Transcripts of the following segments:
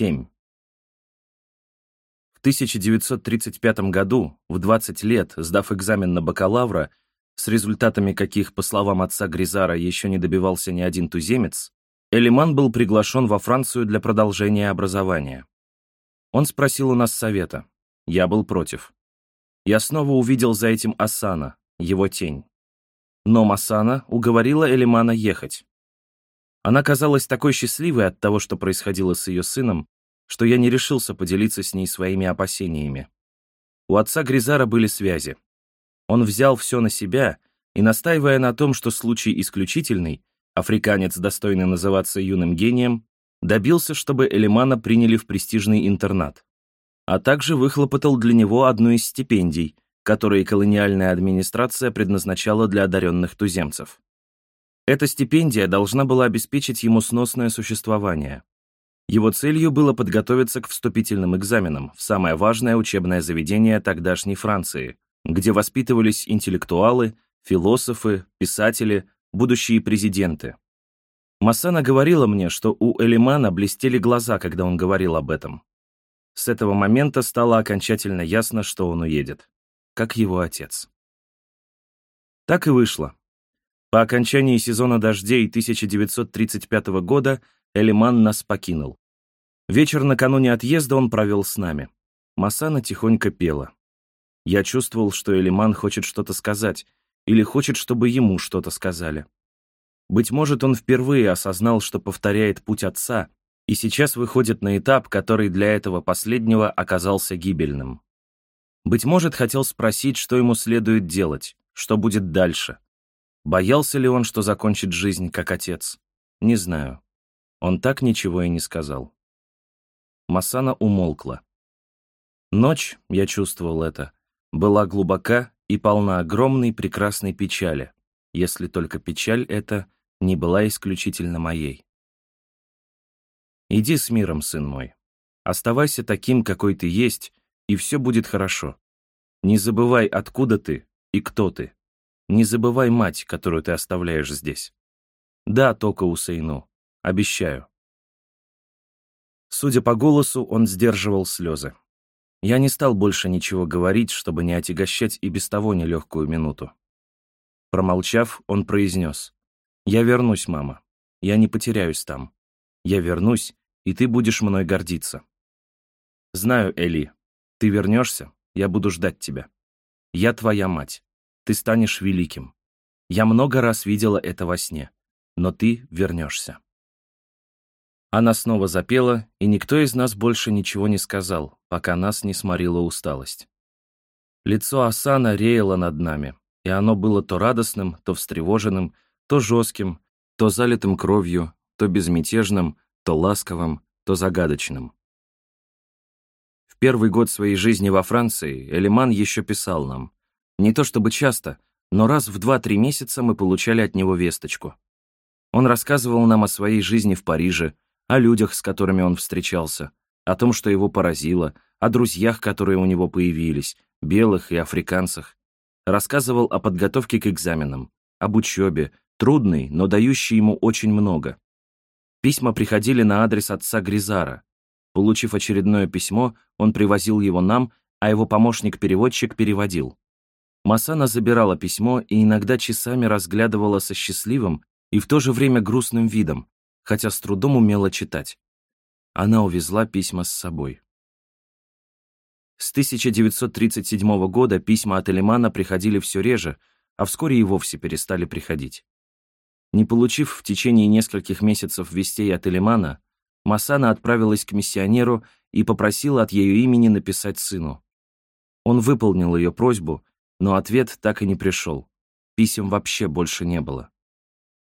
7. В 1935 году, в 20 лет, сдав экзамен на бакалавра, с результатами каких, по словам отца Гризара, еще не добивался ни один туземец, Элиман был приглашен во Францию для продолжения образования. Он спросил у нас совета. Я был против. Я снова увидел за этим Асана, его тень. Но Масана уговорила Элимана ехать. Она казалась такой счастливой от того, что происходило с ее сыном, что я не решился поделиться с ней своими опасениями. У отца Гризара были связи. Он взял все на себя и, настаивая на том, что случай исключительный, африканец, достойный называться юным гением, добился, чтобы Элимана приняли в престижный интернат, а также выхлопотал для него одну из стипендий, которые колониальная администрация предназначала для одаренных туземцев. Эта стипендия должна была обеспечить ему сносное существование. Его целью было подготовиться к вступительным экзаменам в самое важное учебное заведение тогдашней Франции, где воспитывались интеллектуалы, философы, писатели, будущие президенты. Массана говорила мне, что у Элимана блестели глаза, когда он говорил об этом. С этого момента стало окончательно ясно, что он уедет, как его отец. Так и вышло. По окончании сезона дождей 1935 года Элиман нас покинул. Вечер накануне отъезда он провел с нами. Масана тихонько пела. Я чувствовал, что Элиман хочет что-то сказать, или хочет, чтобы ему что-то сказали. Быть может, он впервые осознал, что повторяет путь отца, и сейчас выходит на этап, который для этого последнего оказался гибельным. Быть может, хотел спросить, что ему следует делать, что будет дальше, Боялся ли он, что закончит жизнь как отец? Не знаю. Он так ничего и не сказал. Масана умолкла. Ночь, я чувствовал это, была глубока и полна огромной прекрасной печали, если только печаль эта не была исключительно моей. Иди с миром, сын мой. Оставайся таким, какой ты есть, и все будет хорошо. Не забывай, откуда ты и кто ты. Не забывай мать, которую ты оставляешь здесь. Да, Тока Усейну, обещаю. Судя по голосу, он сдерживал слезы. Я не стал больше ничего говорить, чтобы не отягощать и без того нелегкую минуту. Промолчав, он произнес. «Я вернусь, мама. Я не потеряюсь там. Я вернусь, и ты будешь мной гордиться. Знаю, Эли, ты вернешься, я буду ждать тебя. Я твоя мать ты станешь великим. Я много раз видела это во сне, но ты вернешься. Она снова запела, и никто из нас больше ничего не сказал, пока нас не сморила усталость. Лицо Асана реяло над нами, и оно было то радостным, то встревоженным, то жестким, то залитым кровью, то безмятежным, то ласковым, то загадочным. В первый год своей жизни во Франции Элиман еще писал нам, не то чтобы часто, но раз в 2-3 месяца мы получали от него весточку. Он рассказывал нам о своей жизни в Париже, о людях, с которыми он встречался, о том, что его поразило, о друзьях, которые у него появились, белых и африканцах. Рассказывал о подготовке к экзаменам, об учебе, трудной, но дающей ему очень много. Письма приходили на адрес отца Гризара. Получив очередное письмо, он привозил его нам, а его помощник-переводчик переводил. Масана забирала письмо и иногда часами разглядывала со счастливым и в то же время грустным видом, хотя с трудом умела читать. Она увезла письма с собой. С 1937 года письма от Элимана приходили все реже, а вскоре и вовсе перестали приходить. Не получив в течение нескольких месяцев вестей от Элимана, Масана отправилась к миссионеру и попросила от ее имени написать сыну. Он выполнил ее просьбу но ответ так и не пришел. Писем вообще больше не было.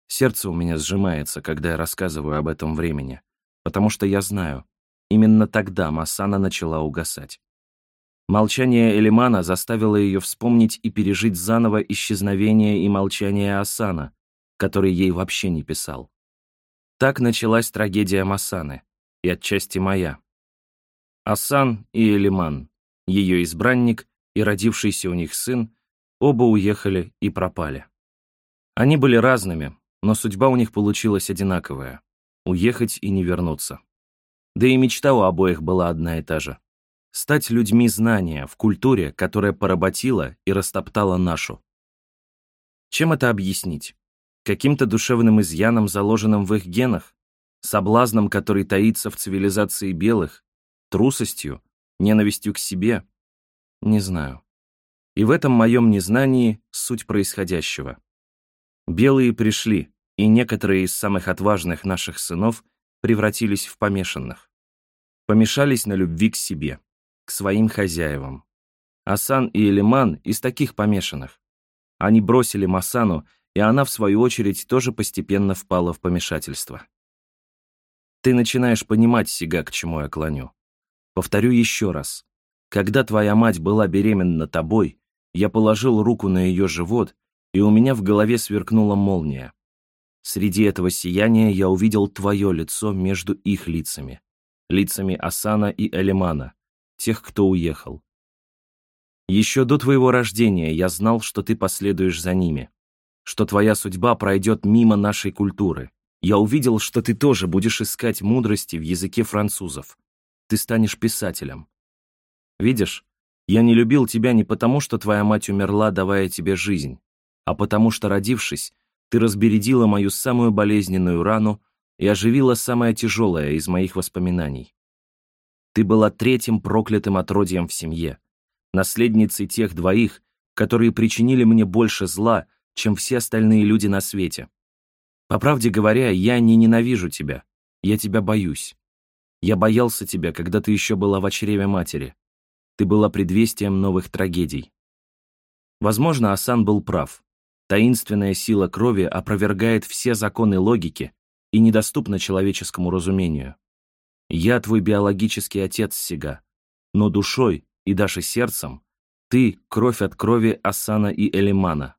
Сердце у меня сжимается, когда я рассказываю об этом времени, потому что я знаю, именно тогда Масана начала угасать. Молчание Элимана заставило ее вспомнить и пережить заново исчезновение и молчание Асана, который ей вообще не писал. Так началась трагедия Масаны, и отчасти моя. Асан и Элиман, ее избранник и родившийся у них сын, оба уехали и пропали. Они были разными, но судьба у них получилась одинаковая — уехать и не вернуться. Да и мечта у обоих была одна и та же. Стать людьми знания в культуре, которая поработила и растоптала нашу. Чем это объяснить? Каким-то душевным изъяном, заложенным в их генах? Соблазном, который таится в цивилизации белых? Трусостью? Ненавистью к себе? Не знаю. И в этом моем незнании суть происходящего. Белые пришли, и некоторые из самых отважных наших сынов превратились в помешанных. Помешались на любви к себе, к своим хозяевам. Асан и Элиман из таких помешанных. Они бросили Масану, и она, в свою очередь, тоже постепенно впала в помешательство. Ты начинаешь понимать, Сига, к чему я клоню. Повторю еще раз. Когда твоя мать была беременна тобой, я положил руку на ее живот, и у меня в голове сверкнула молния. Среди этого сияния я увидел твое лицо между их лицами. Лицами Асана и Элимана, тех, кто уехал. Еще до твоего рождения я знал, что ты последуешь за ними, что твоя судьба пройдет мимо нашей культуры. Я увидел, что ты тоже будешь искать мудрости в языке французов. Ты станешь писателем. Видишь, я не любил тебя не потому, что твоя мать умерла, давая тебе жизнь, а потому что, родившись, ты разбередила мою самую болезненную рану и оживила самое тяжелое из моих воспоминаний. Ты была третьим проклятым отродьем в семье, наследницей тех двоих, которые причинили мне больше зла, чем все остальные люди на свете. По правде говоря, я не ненавижу тебя, я тебя боюсь. Я боялся тебя, когда ты еще была в чреве матери. Ты была предвестием новых трагедий. Возможно, Асан был прав. Таинственная сила крови опровергает все законы логики и недоступна человеческому разумению. Я твой биологический отец, Сига, но душой и даже сердцем ты — кровь от крови Асана и Элимана.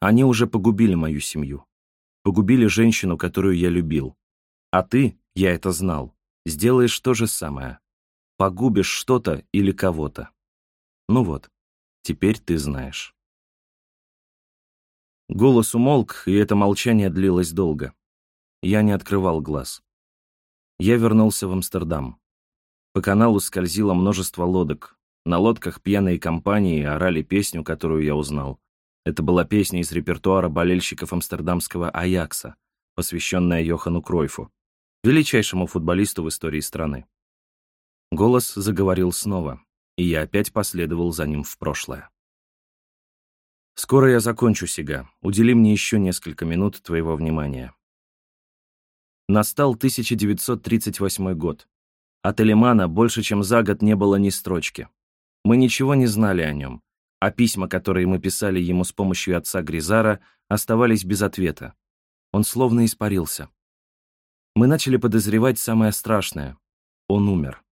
Они уже погубили мою семью. Погубили женщину, которую я любил. А ты, я это знал, сделаешь то же самое. Погубишь что-то или кого-то. Ну вот, теперь ты знаешь. Голос умолк, и это молчание длилось долго. Я не открывал глаз. Я вернулся в Амстердам. По каналу скользило множество лодок. На лодках пьяные компании орали песню, которую я узнал. Это была песня из репертуара болельщиков амстердамского «Аякса», посвященная Йохану Кройфу, величайшему футболисту в истории страны. Голос заговорил снова, и я опять последовал за ним в прошлое. «Скоро я закончу, Сига. Удели мне еще несколько минут твоего внимания». Настал 1938 год. От Элимана больше, чем за год не было ни строчки. Мы ничего не знали о нем, а письма, которые мы писали ему с помощью отца Гризара, оставались без ответа. Он словно испарился. Мы начали подозревать самое страшное. Он умер.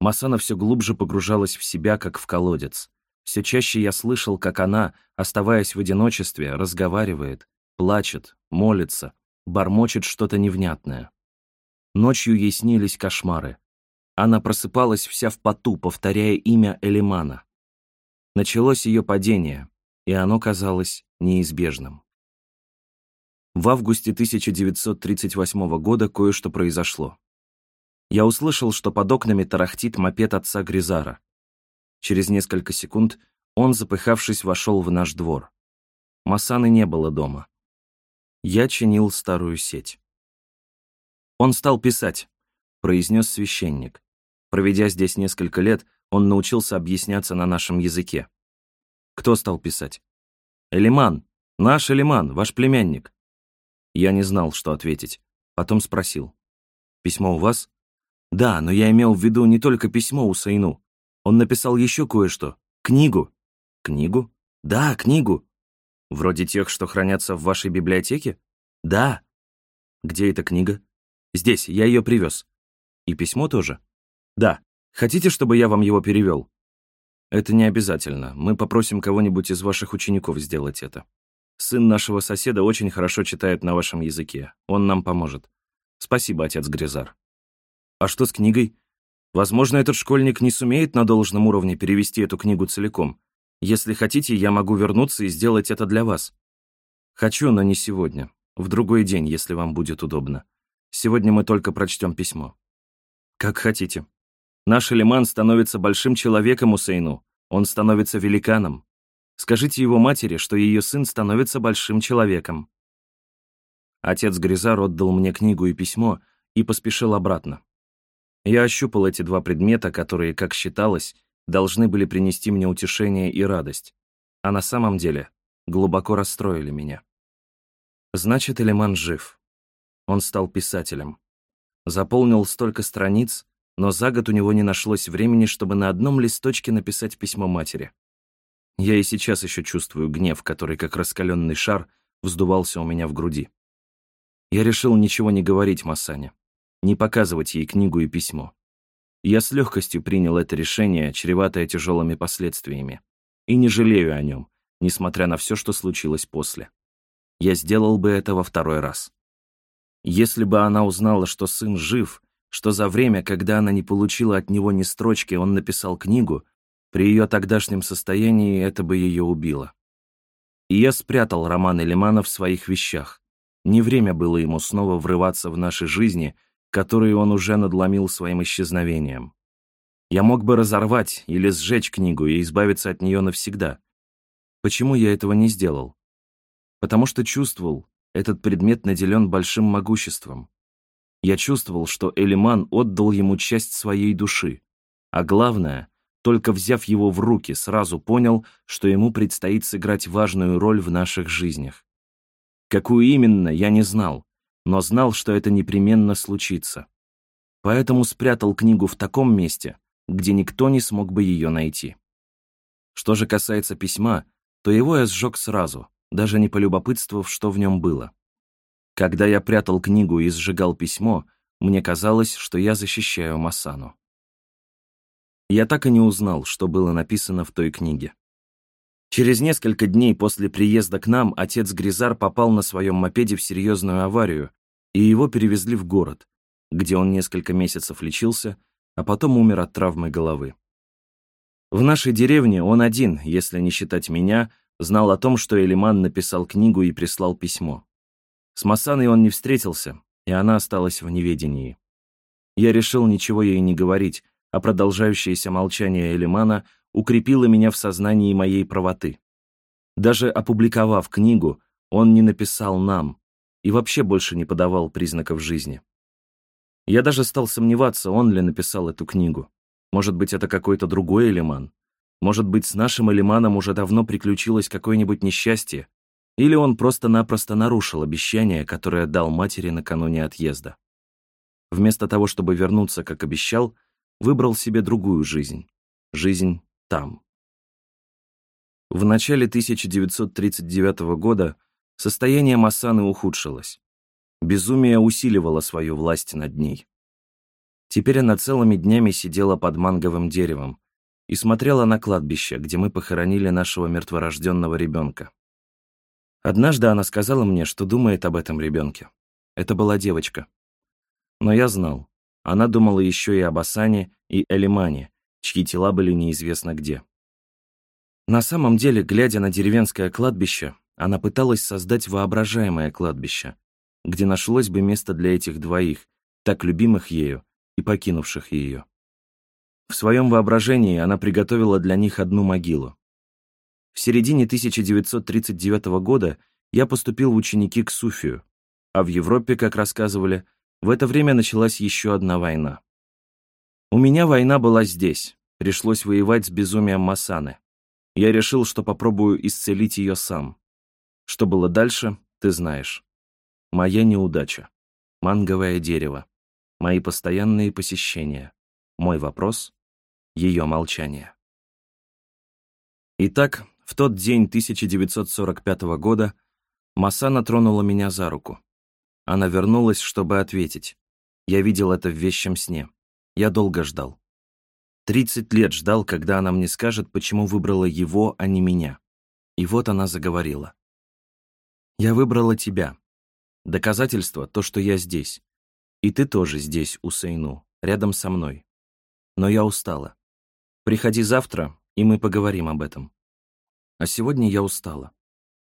Масана все глубже погружалась в себя, как в колодец. Все чаще я слышал, как она, оставаясь в одиночестве, разговаривает, плачет, молится, бормочет что-то невнятное. Ночью ей снились кошмары. Она просыпалась вся в поту, повторяя имя Элимана. Началось ее падение, и оно казалось неизбежным. В августе 1938 года кое-что произошло. Я услышал, что под окнами тарахтит мопед отца Гризара. Через несколько секунд он, запыхавшись, вошел в наш двор. Масаны не было дома. Я чинил старую сеть. «Он стал писать», — произнес священник. Проведя здесь несколько лет, он научился объясняться на нашем языке. Кто стал писать? Элиман. Наш Элиман, ваш племянник. Я не знал, что ответить. Потом спросил. Письмо у вас? Да, но я имел в виду не только письмо у Сайну. Он написал еще кое-что. Книгу. Книгу? Да, книгу. Вроде тех, что хранятся в вашей библиотеке? Да. Где эта книга? Здесь, я ее привез. И письмо тоже? Да. Хотите, чтобы я вам его перевел? Это не обязательно. Мы попросим кого-нибудь из ваших учеников сделать это. Сын нашего соседа очень хорошо читает на вашем языке. Он нам поможет. Спасибо, отец Гризар. А что с книгой? Возможно, этот школьник не сумеет на должном уровне перевести эту книгу целиком. Если хотите, я могу вернуться и сделать это для вас. Хочу, но не сегодня. В другой день, если вам будет удобно. Сегодня мы только прочтем письмо. Как хотите. Наш Элиман становится большим человеком Усейну. Он становится великаном. Скажите его матери, что ее сын становится большим человеком. Отец Гризар отдал мне книгу и письмо и поспешил обратно. Я ощупал эти два предмета, которые, как считалось, должны были принести мне утешение и радость, а на самом деле глубоко расстроили меня. Значит, Элиман жив. Он стал писателем. Заполнил столько страниц, но за год у него не нашлось времени, чтобы на одном листочке написать письмо матери. Я и сейчас еще чувствую гнев, который, как раскаленный шар, вздувался у меня в груди. Я решил ничего не говорить Масане, не показывать ей книгу и письмо. Я с легкостью принял это решение, чреватое тяжелыми последствиями, и не жалею о нем, несмотря на все, что случилось после. Я сделал бы это во второй раз. Если бы она узнала, что сын жив, что за время, когда она не получила от него ни строчки, он написал книгу, при ее тогдашнем состоянии это бы ее убило. И я спрятал роман Элимана в своих вещах. Не время было ему снова врываться в наши жизни, которые он уже надломил своим исчезновением. Я мог бы разорвать или сжечь книгу и избавиться от нее навсегда. Почему я этого не сделал? Потому что чувствовал, этот предмет наделен большим могуществом. Я чувствовал, что Элиман отдал ему часть своей души, а главное, только взяв его в руки, сразу понял, что ему предстоит сыграть важную роль в наших жизнях. Какую именно, я не знал, но знал, что это непременно случится. Поэтому спрятал книгу в таком месте, где никто не смог бы ее найти. Что же касается письма, то его я сжег сразу, даже не полюбопытствовав, что в нем было. Когда я прятал книгу и сжигал письмо, мне казалось, что я защищаю Масану. Я так и не узнал, что было написано в той книге. Через несколько дней после приезда к нам отец Гризар попал на своем мопеде в серьезную аварию, и его перевезли в город, где он несколько месяцев лечился, а потом умер от травмы головы. В нашей деревне он один, если не считать меня, знал о том, что Элиман написал книгу и прислал письмо. С Масаной он не встретился, и она осталась в неведении. Я решил ничего ей не говорить, а продолжающееся молчание Элимана укрепило меня в сознании моей правоты. Даже опубликовав книгу, он не написал нам и вообще больше не подавал признаков жизни. Я даже стал сомневаться, он ли написал эту книгу. Может быть, это какой-то другой Элиман. Может быть, с нашим Элиманом уже давно приключилось какое-нибудь несчастье, или он просто-напросто нарушил обещание, которое дал матери накануне отъезда. Вместо того, чтобы вернуться, как обещал, выбрал себе другую жизнь. Жизнь там. В начале 1939 года состояние Массаны ухудшилось. Безумие усиливало свою власть над ней. Теперь она целыми днями сидела под манговым деревом и смотрела на кладбище, где мы похоронили нашего мертворожденного ребенка. Однажды она сказала мне, что думает об этом ребенке. Это была девочка. Но я знал, она думала еще и об Асане и Элимане, чьи тела были неизвестно где. На самом деле, глядя на деревенское кладбище, она пыталась создать воображаемое кладбище, где нашлось бы место для этих двоих, так любимых ею и покинувших ее. В своем воображении она приготовила для них одну могилу. В середине 1939 года я поступил в ученики к Суфию, а в Европе, как рассказывали, в это время началась еще одна война. У меня война была здесь, пришлось воевать с безумием Масаны. Я решил, что попробую исцелить ее сам. Что было дальше, ты знаешь. Моя неудача. Манговое дерево. Мои постоянные посещения. Мой вопрос. Ее молчание. Итак, в тот день 1945 года Масана тронула меня за руку. Она вернулась, чтобы ответить. Я видел это в вещем сне. Я долго ждал. Тридцать лет ждал, когда она мне скажет, почему выбрала его, а не меня. И вот она заговорила. «Я выбрала тебя. Доказательство — то, что я здесь. И ты тоже здесь, у Сейну, рядом со мной. Но я устала. Приходи завтра, и мы поговорим об этом. А сегодня я устала.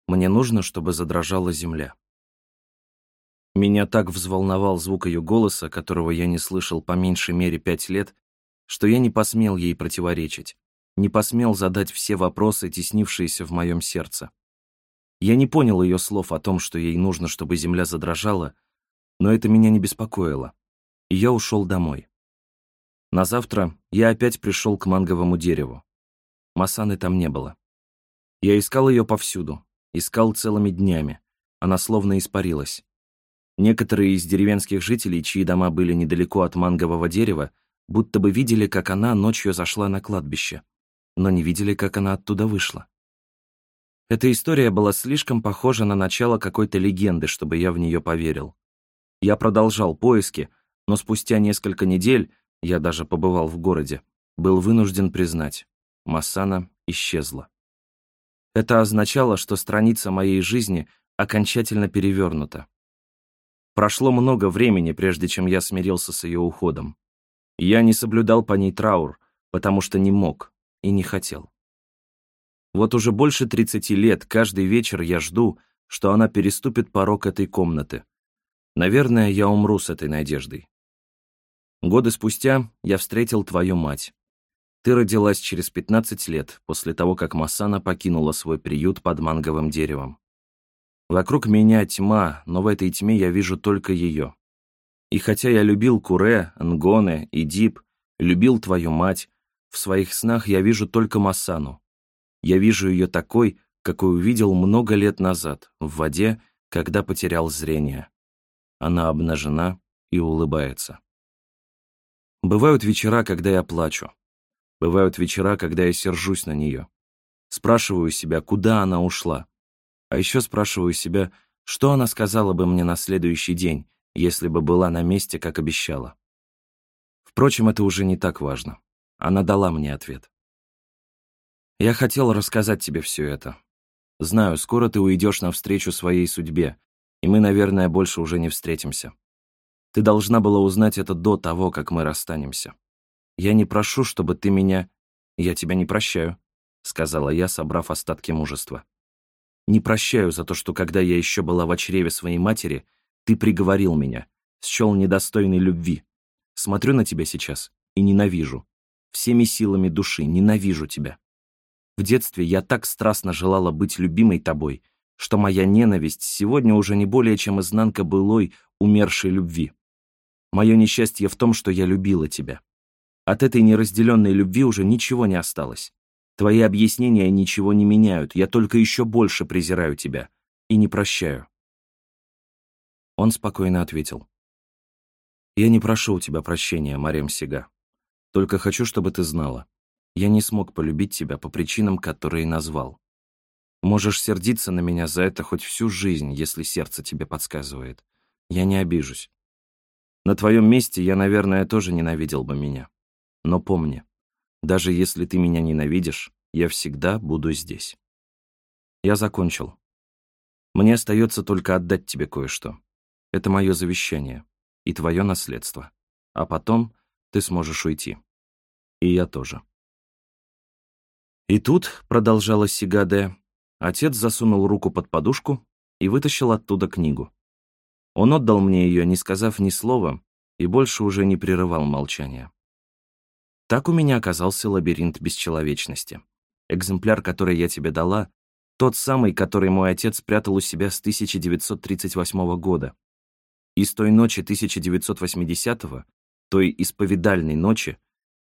Мне нужно, чтобы задрожала земля. Меня так взволновал звук ее голоса, которого я не слышал по меньшей мере пять лет, что я не посмел ей противоречить, не посмел задать все вопросы, теснившиеся в моем сердце. Я не понял ее слов о том, что ей нужно, чтобы земля задрожала, но это меня не беспокоило, и я ушел домой. На завтра я опять пришел к манговому дереву. Масаны там не было. Я искал ее повсюду, искал целыми днями. Она словно испарилась. Некоторые из деревенских жителей, чьи дома были недалеко от мангового дерева, будто бы видели, как она ночью зашла на кладбище, но не видели, как она оттуда вышла. Эта история была слишком похожа на начало какой-то легенды, чтобы я в нее поверил. Я продолжал поиски, но спустя несколько недель, я даже побывал в городе, был вынужден признать, Массана исчезла. Это означало, что страница моей жизни окончательно перевернута. Прошло много времени, прежде чем я смирился с ее уходом. Я не соблюдал по ней траур, потому что не мог и не хотел. Вот уже больше 30 лет каждый вечер я жду, что она переступит порог этой комнаты. Наверное, я умру с этой надеждой. Годы спустя я встретил твою мать. Ты родилась через 15 лет после того, как Масана покинула свой приют под манговым деревом. Вокруг меня тьма, но в этой тьме я вижу только ее. И хотя я любил Куре, Нгоне и Дип, любил твою мать, в своих снах я вижу только Масану. Я вижу ее такой, какой увидел много лет назад, в воде, когда потерял зрение. Она обнажена и улыбается. Бывают вечера, когда я плачу. Бывают вечера, когда я сержусь на нее. Спрашиваю себя, куда она ушла. А еще спрашиваю себя, что она сказала бы мне на следующий день, если бы была на месте, как обещала. Впрочем, это уже не так важно. Она дала мне ответ. Я хотел рассказать тебе все это. Знаю, скоро ты уйдешь навстречу своей судьбе, и мы, наверное, больше уже не встретимся. Ты должна была узнать это до того, как мы расстанемся. Я не прошу, чтобы ты меня... Я тебя не прощаю, — сказала я, собрав остатки мужества. Не прощаю за то, что когда я еще была в чреве своей матери, ты приговорил меня, счел недостойной любви. Смотрю на тебя сейчас и ненавижу. Всеми силами души ненавижу тебя. В детстве я так страстно желала быть любимой тобой, что моя ненависть сегодня уже не более чем изнанка былой, умершей любви. Мое несчастье в том, что я любила тебя. От этой неразделенной любви уже ничего не осталось. Твои объяснения ничего не меняют, я только еще больше презираю тебя и не прощаю. Он спокойно ответил. Я не прошу у тебя прощения, Марем Сига. Только хочу, чтобы ты знала. Я не смог полюбить тебя по причинам, которые назвал. Можешь сердиться на меня за это хоть всю жизнь, если сердце тебе подсказывает. Я не обижусь. На твоем месте я, наверное, тоже ненавидел бы меня. Но помни, даже если ты меня ненавидишь, я всегда буду здесь. Я закончил. Мне остается только отдать тебе кое-что. Это мое завещание и твое наследство. А потом ты сможешь уйти. И я тоже. И тут, продолжала Сигаде, отец засунул руку под подушку и вытащил оттуда книгу. Он отдал мне ее, не сказав ни слова, и больше уже не прерывал молчания. Так у меня оказался лабиринт бесчеловечности. Экземпляр, который я тебе дала, тот самый, который мой отец спрятал у себя с 1938 года. И с той ночи 1980-го, той исповедальной ночи,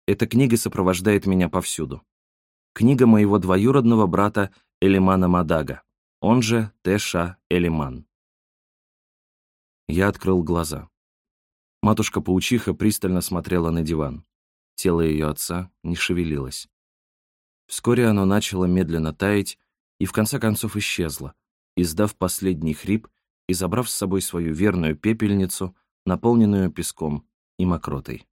эта книга сопровождает меня повсюду. Книга моего двоюродного брата Элимана Мадага, он же Тэша Элиман. Я открыл глаза. Матушка-паучиха пристально смотрела на диван. Тело ее отца не шевелилось. Вскоре оно начало медленно таять и в конце концов исчезло, издав последний хрип и забрав с собой свою верную пепельницу, наполненную песком и мокротой.